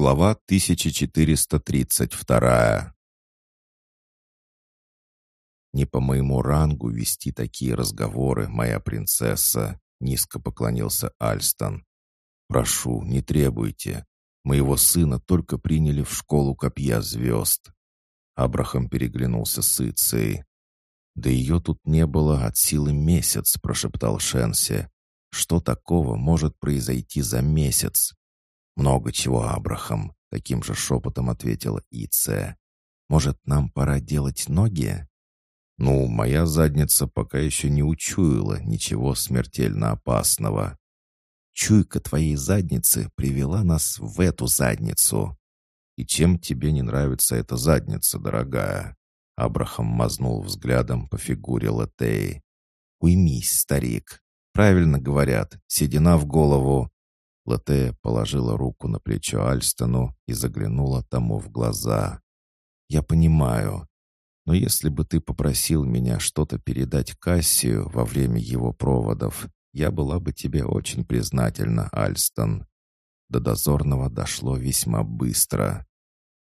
Глава 1432 «Не по моему рангу вести такие разговоры, моя принцесса», — низко поклонился Альстон. «Прошу, не требуйте. Моего сына только приняли в школу копья звезд». Абрахам переглянулся с Ицией. «Да ее тут не было от силы месяц», — прошептал Шенси. «Что такого может произойти за месяц?» «Много чего, Абрахам», — таким же шепотом ответила Ице. «Может, нам пора делать ноги?» «Ну, моя задница пока еще не учуяла ничего смертельно опасного». «Чуйка твоей задницы привела нас в эту задницу». «И чем тебе не нравится эта задница, дорогая?» Абрахам мазнул взглядом по фигуре Латеи. «Уймись, старик. Правильно говорят, седина в голову, Латея положила руку на плечо Альстону и заглянула тому в глаза. «Я понимаю, но если бы ты попросил меня что-то передать Кассию во время его проводов, я была бы тебе очень признательна, Альстон». До дозорного дошло весьма быстро.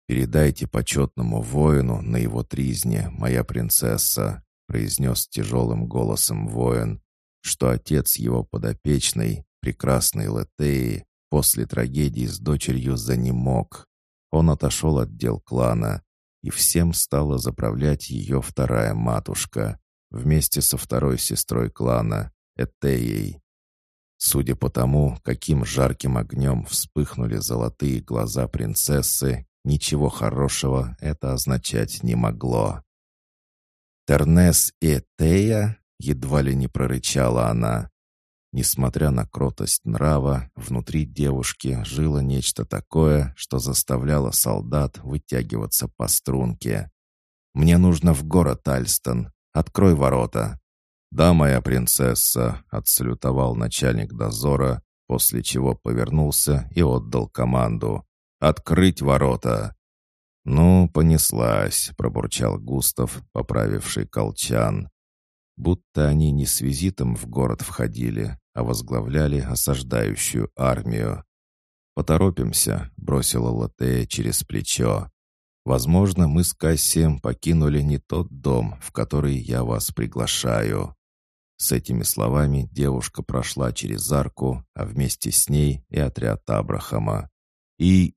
«Передайте почетному воину на его тризне, моя принцесса», произнес тяжелым голосом воин, что отец его подопечный прекрасной Летеи после трагедии с дочерью занемог. Он отошел от дел клана, и всем стала заправлять ее вторая матушка, вместе со второй сестрой клана, Этеей. Судя по тому, каким жарким огнем вспыхнули золотые глаза принцессы, ничего хорошего это означать не могло. «Тернес и Этея?» — едва ли не прорычала она. Несмотря на кротость нрава, внутри девушки жило нечто такое, что заставляло солдат вытягиваться по струнке. «Мне нужно в город, Альстон. Открой ворота». «Да, моя принцесса», — отсалютовал начальник дозора, после чего повернулся и отдал команду. «Открыть ворота!» «Ну, понеслась», — пробурчал Густав, поправивший колчан. Будто они не с визитом в город входили, а возглавляли осаждающую армию. «Поторопимся», — бросила Латея через плечо. «Возможно, мы с Кассием покинули не тот дом, в который я вас приглашаю». С этими словами девушка прошла через арку, а вместе с ней и отряд Абрахама. «И...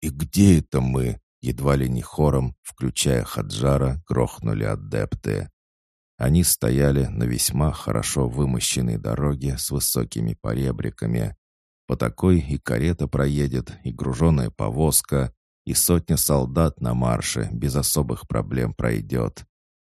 и где это мы?» Едва ли не хором, включая Хаджара, грохнули адепты. Они стояли на весьма хорошо вымощенной дороге с высокими поребриками. По такой и карета проедет, и груженая повозка, и сотня солдат на марше без особых проблем пройдет.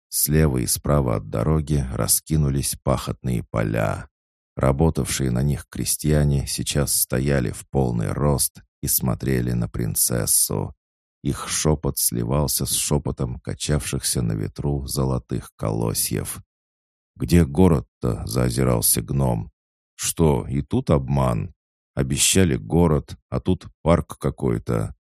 Слева и справа от дороги раскинулись пахотные поля. Работавшие на них крестьяне сейчас стояли в полный рост и смотрели на принцессу. Их шепот сливался с шепотом качавшихся на ветру золотых колосьев. «Где город-то?» — заозирался гном. «Что, и тут обман? Обещали город, а тут парк какой-то».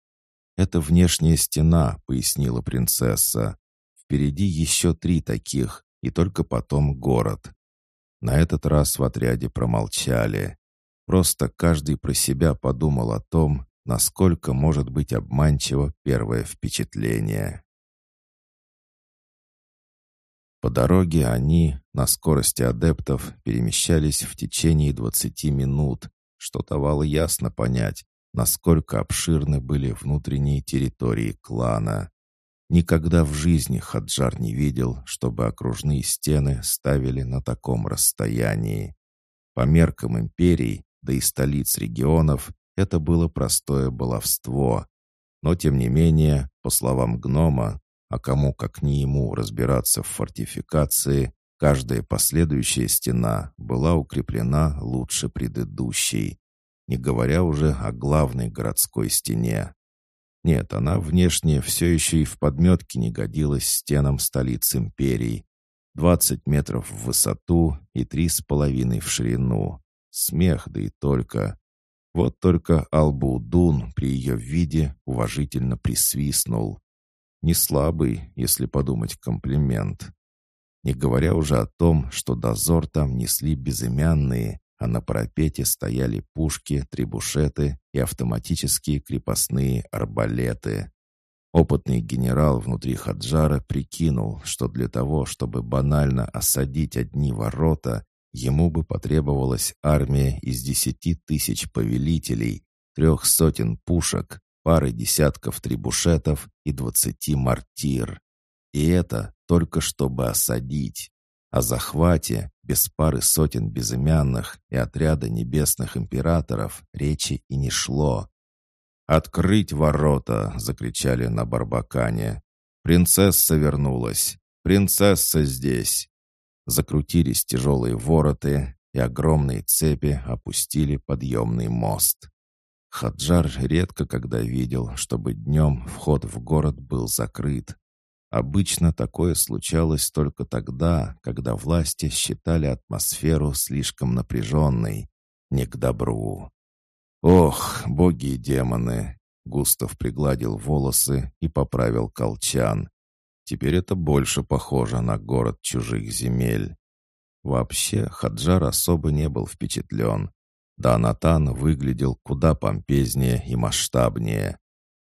«Это внешняя стена», — пояснила принцесса. «Впереди еще три таких, и только потом город». На этот раз в отряде промолчали. Просто каждый про себя подумал о том, насколько может быть обманчиво первое впечатление. По дороге они, на скорости адептов, перемещались в течение 20 минут, что давало ясно понять, насколько обширны были внутренние территории клана. Никогда в жизни Хаджар не видел, чтобы окружные стены ставили на таком расстоянии. По меркам империй, да и столиц регионов, это было простое баловство. Но, тем не менее, по словам гнома, а кому как не ему разбираться в фортификации, каждая последующая стена была укреплена лучше предыдущей, не говоря уже о главной городской стене. Нет, она внешне все еще и в подметке не годилась стенам столиц империй. 20 метров в высоту и три с половиной в ширину. Смех, да и только. Вот только Албудун при ее виде уважительно присвистнул. Не слабый, если подумать, комплимент. Не говоря уже о том, что дозор там несли безымянные, а на парапете стояли пушки, трибушеты и автоматические крепостные арбалеты. Опытный генерал внутри Хаджара прикинул, что для того, чтобы банально осадить одни ворота, ему бы потребовалась армия из десяти тысяч повелителей, трех сотен пушек, пары десятков трибушетов и двадцати мортир. И это только чтобы осадить. О захвате, без пары сотен безымянных и отряда небесных императоров, речи и не шло. «Открыть ворота!» — закричали на Барбакане. «Принцесса вернулась! Принцесса здесь!» Закрутились тяжелые вороты, и огромные цепи опустили подъемный мост. Хаджар редко когда видел, чтобы днем вход в город был закрыт. Обычно такое случалось только тогда, когда власти считали атмосферу слишком напряженной, не к добру. «Ох, боги и демоны!» Густав пригладил волосы и поправил колчан. Теперь это больше похоже на город чужих земель. Вообще, Хаджар особо не был впечатлен. Да Натан выглядел куда помпезнее и масштабнее.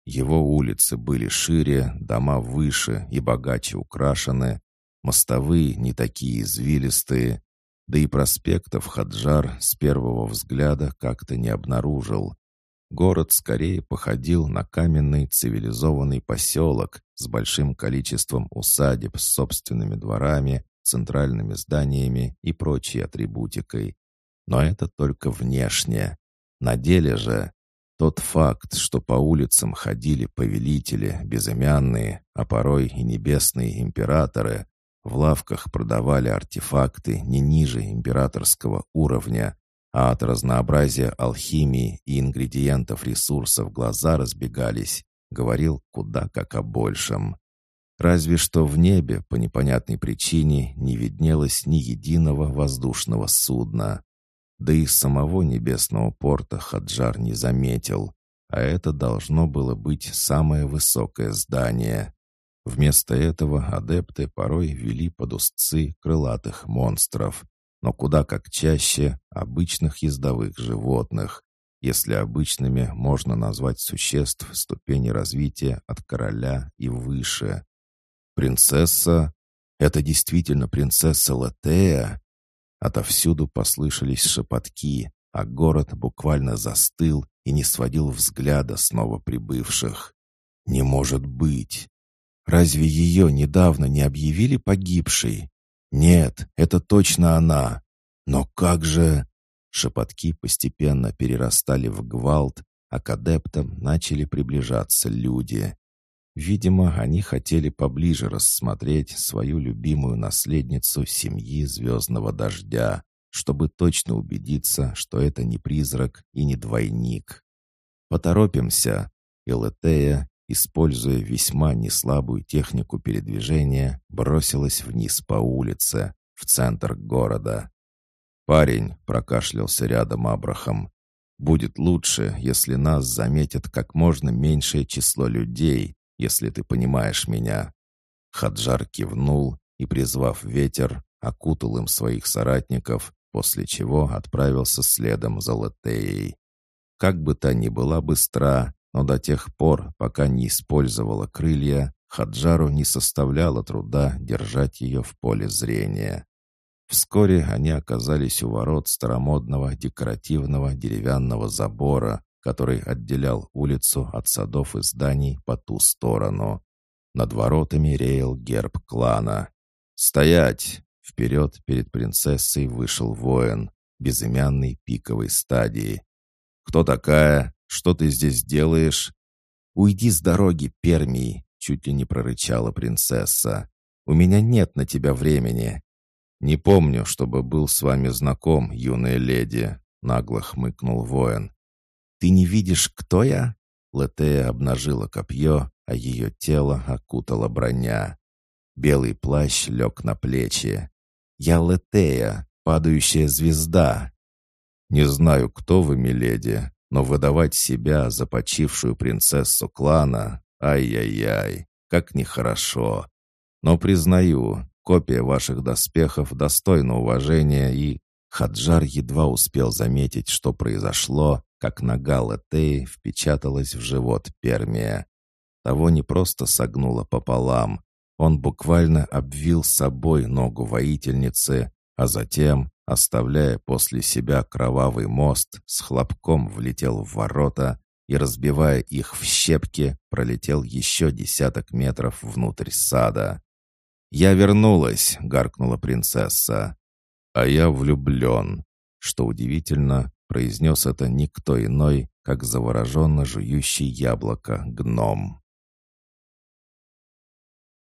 Его улицы были шире, дома выше и богаче украшены, мостовые не такие извилистые, да и проспектов Хаджар с первого взгляда как-то не обнаружил. Город скорее походил на каменный цивилизованный поселок с большим количеством усадеб с собственными дворами, центральными зданиями и прочей атрибутикой. Но это только внешне. На деле же тот факт, что по улицам ходили повелители, безымянные, а порой и небесные императоры, в лавках продавали артефакты не ниже императорского уровня, а от разнообразия алхимии и ингредиентов ресурсов глаза разбегались, говорил куда как о большем. Разве что в небе по непонятной причине не виднелось ни единого воздушного судна. Да и самого небесного порта Хаджар не заметил, а это должно было быть самое высокое здание. Вместо этого адепты порой вели под узцы крылатых монстров, но куда как чаще обычных ездовых животных, если обычными можно назвать существ ступени развития от короля и выше. Принцесса? Это действительно принцесса Латея? Отовсюду послышались шепотки, а город буквально застыл и не сводил взгляда с новоприбывших. «Не может быть! Разве ее недавно не объявили погибшей? Нет, это точно она! Но как же...» Шепотки постепенно перерастали в гвалт, а к адептам начали приближаться люди. Видимо, они хотели поближе рассмотреть свою любимую наследницу семьи Звездного Дождя, чтобы точно убедиться, что это не призрак и не двойник. «Поторопимся!» и Летея, используя весьма неслабую технику передвижения, бросилась вниз по улице, в центр города. «Парень!» — прокашлялся рядом Абрахам. «Будет лучше, если нас заметят как можно меньшее число людей, если ты понимаешь меня». Хаджар кивнул и, призвав ветер, окутал им своих соратников, после чего отправился следом за Латеей. Как бы та ни была быстра, но до тех пор, пока не использовала крылья, Хаджару не составляло труда держать ее в поле зрения. Вскоре они оказались у ворот старомодного декоративного деревянного забора, который отделял улицу от садов и зданий по ту сторону. Над воротами реял герб клана. «Стоять!» Вперед перед принцессой вышел воин, безымянной пиковой стадии. «Кто такая? Что ты здесь делаешь?» «Уйди с дороги, Пермии!» чуть ли не прорычала принцесса. «У меня нет на тебя времени». «Не помню, чтобы был с вами знаком, юная леди», — нагло хмыкнул воин. «Ты не видишь, кто я?» Летея обнажила копье, а ее тело окутала броня. Белый плащ лег на плечи. «Я Летея, падающая звезда». «Не знаю, кто вы, миледи, но выдавать себя за почившую принцессу клана, ай-яй-яй, как нехорошо. Но признаю, копия ваших доспехов достойна уважения и Хаджар едва успел заметить, что произошло, как нога Латеи впечаталась в живот Пермия. Того не просто согнуло пополам. Он буквально обвил собой ногу воительницы, а затем, оставляя после себя кровавый мост, с хлопком влетел в ворота и, разбивая их в щепки, пролетел еще десяток метров внутрь сада. «Я вернулась!» — гаркнула принцесса. «А я влюблен!» Что удивительно, произнес это никто иной, как завороженно жующий яблоко гном.